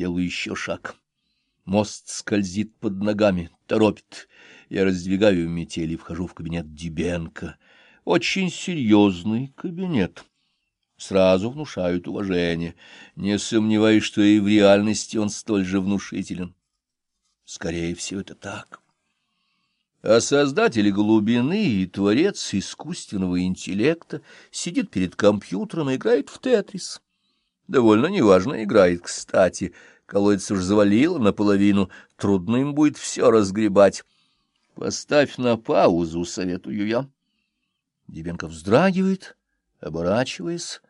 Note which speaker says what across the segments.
Speaker 1: Делаю еще шаг. Мост скользит под ногами, торопит. Я раздвигаю метель и вхожу в кабинет Дибенко. Очень серьезный кабинет. Сразу внушают уважение. Не сомневаюсь, что и в реальности он столь же внушителен. Скорее всего, это так. А создатель глубины и творец искусственного интеллекта сидит перед компьютером и играет в тетрис. Довольно неважно играет, кстати. Колодец уж завалило наполовину, трудно им будет все разгребать. Поставь на паузу, советую я. Дебенко вздрагивает, оборачиваясь.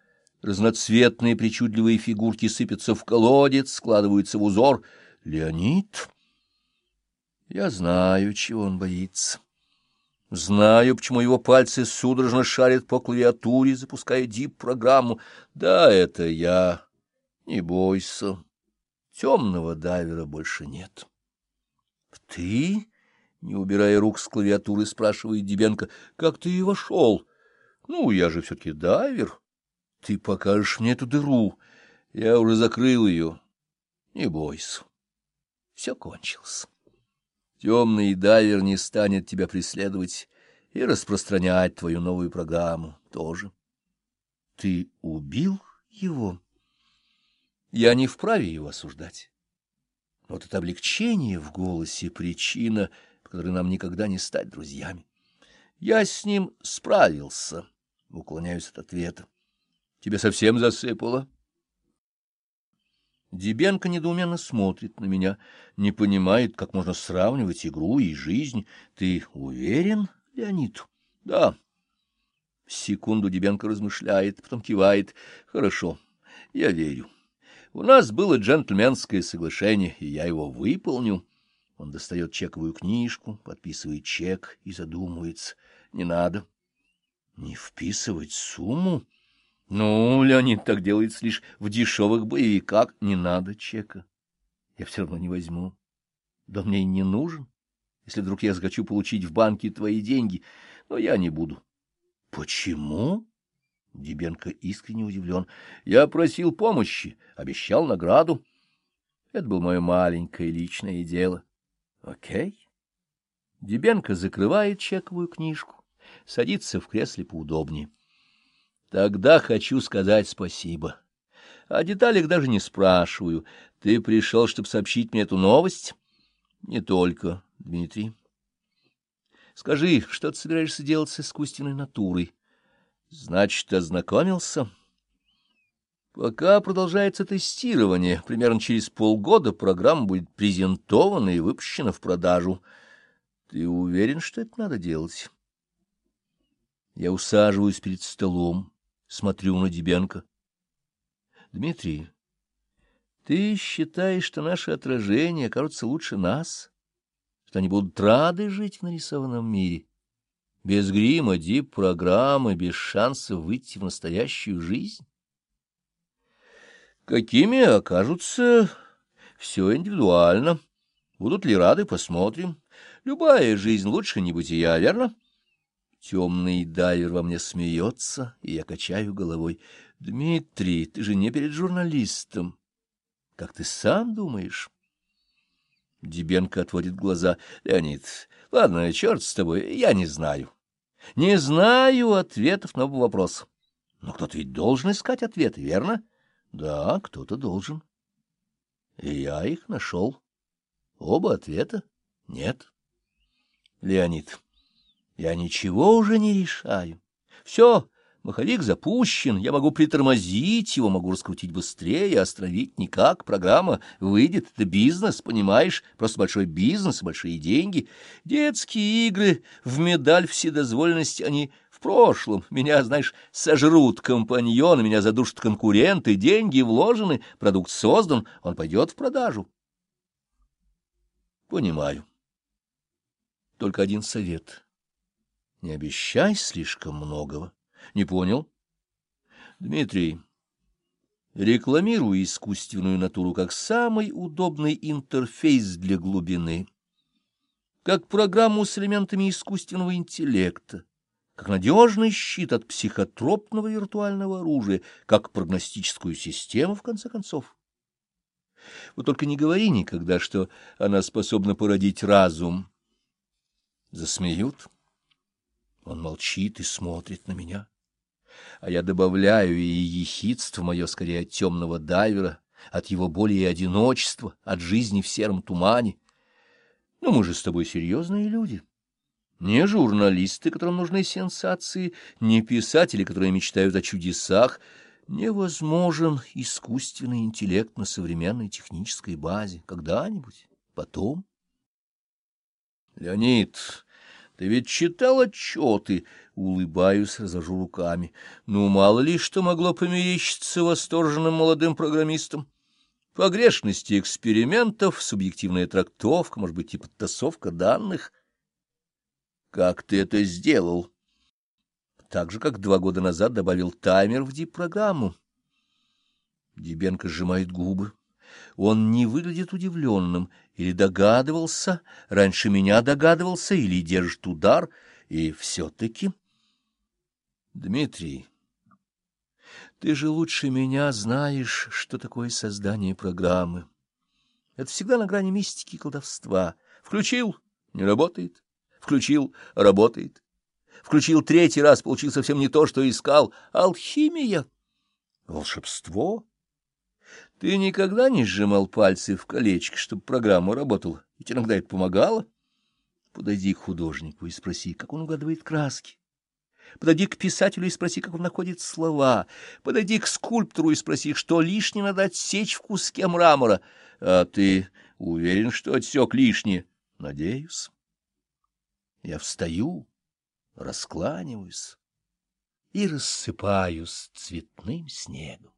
Speaker 1: Разноцветные причудливые фигурки сыпятся в колодец, складываются в узор. Леонид... Я знаю, чего он боится. Знаю, почему его пальцы судорожно шарят по клавиатуре, запуская дип-программу. Да, это я. Не бойся. Темного дайвера больше нет. — Ты? — не убирая рук с клавиатуры, спрашивает Дебенко. — Как ты и вошел? — Ну, я же все-таки дайвер. Ты покажешь мне эту дыру. Я уже закрыл ее. Не бойся. Все кончилось. Темный дайвер не станет тебя преследовать и распространять твою новую программу тоже. Ты убил его? Я не вправе его осуждать. Вот это облегчение в голосе — причина, по которой нам никогда не стать друзьями. Я с ним справился, уклоняюсь от ответа. Тебе совсем засыпало? — Дебенко недоуменно смотрит на меня, не понимает, как можно сравнивать игру и жизнь. Ты уверен, Леонид? Да. Секунду Дебенко размышляет, потом кивает. Хорошо, я верю. У нас было джентльменское соглашение, и я его выполню. Он достает чековую книжку, подписывает чек и задумывается. Не надо. Не вписывать сумму? Ну, Леонид так делается лишь в дешевых боевиках. Не надо чека. Я все равно не возьму. Да мне и не нужен, если вдруг я захочу получить в банке твои деньги. Но я не буду. Почему? Дебенко искренне удивлен. Я просил помощи, обещал награду. Это было мое маленькое личное дело. Окей. Дебенко закрывает чековую книжку, садится в кресле поудобнее. Тогда хочу сказать спасибо. О деталях даже не спрашиваю. Ты пришел, чтобы сообщить мне эту новость? Не только, Дмитрий. Скажи, что ты собираешься делать с искусственной натурой? Значит, ознакомился? Пока продолжается тестирование. Примерно через полгода программа будет презентована и выпущена в продажу. Ты уверен, что это надо делать? Я усаживаюсь перед столом смотрю на Дебенко. Дмитрий, ты считаешь, что наши отражения окажутся лучше нас, что они будут рады жить в нарисованном мире? Без грима, дип-программы, без шансов выйти в настоящую жизнь? Какими окажутся? Все индивидуально. Будут ли рады, посмотрим. Любая жизнь лучше небытия, верно? Темный дайвер во мне смеется, и я качаю головой. Дмитрий, ты же не перед журналистом. Как ты сам думаешь? Дебенко отводит глаза. Леонид, ладно, черт с тобой, я не знаю. Не знаю ответов на оба вопроса. Но кто-то ведь должен искать ответы, верно? Да, кто-то должен. И я их нашел. Оба ответа нет. Леонид. Я ничего уже не решаю. Все, маховик запущен, я могу притормозить его, могу раскрутить быстрее, остановить никак. Программа выйдет, это бизнес, понимаешь? Просто большой бизнес, большие деньги. Детские игры в медаль вседозволенности, они в прошлом. Меня, знаешь, сожрут компаньоны, меня задушат конкуренты, деньги вложены, продукт создан, он пойдет в продажу. Понимаю. Только один совет — не обещай слишком многого. Не понял? Дмитрий, рекламируй искусственную натуру как самый удобный интерфейс для глубины, как программу с элементами искусственного интеллекта, как надежный щит от психотропного виртуального оружия, как прогностическую систему, в конце концов. Вот только не говори никогда, что она способна породить разум. Засмеют. Он молчит и смотрит на меня. А я добавляю, и ехидство мое скорее от темного дайвера, от его боли и одиночества, от жизни в сером тумане. Ну, мы же с тобой серьезные люди. Не журналисты, которым нужны сенсации, не писатели, которые мечтают о чудесах. Невозможен искусственный интеллект на современной технической базе. Когда-нибудь, потом. Леонид, ты ведь читал отчеты? Улыбаюсь, разожу руками. Ну, мало ли, что могло померещиться восторженным молодым программистам. Погрешности экспериментов, субъективная трактовка, может быть, и подтасовка данных. Как ты это сделал? Так же, как два года назад добавил таймер в дип-программу. Дебенко сжимает губы. Он не выглядит удивленным, или догадывался, раньше меня догадывался, или держит удар, и все-таки... Дмитрий, ты же лучше меня знаешь, что такое создание программы. Это всегда на грани мистики и колдовства. Включил — не работает. Включил — работает. Включил третий раз, получил совсем не то, что искал. Алхимия. Волшебство. Ты никогда не сжимал пальцы в колечко, чтобы программа работала? Ведь иногда это помогало. Подойди к художнику и спроси, как он угадывает краски. Подойди к писателю и спроси, как он находит слова. Подойди к скульптору и спроси, что лишнее надо отсечь в куске мрамора. А ты уверен, что отсек лишнее? Надеюсь. Я встаю, раскланиваюсь и рассыпаюсь цветным снегом.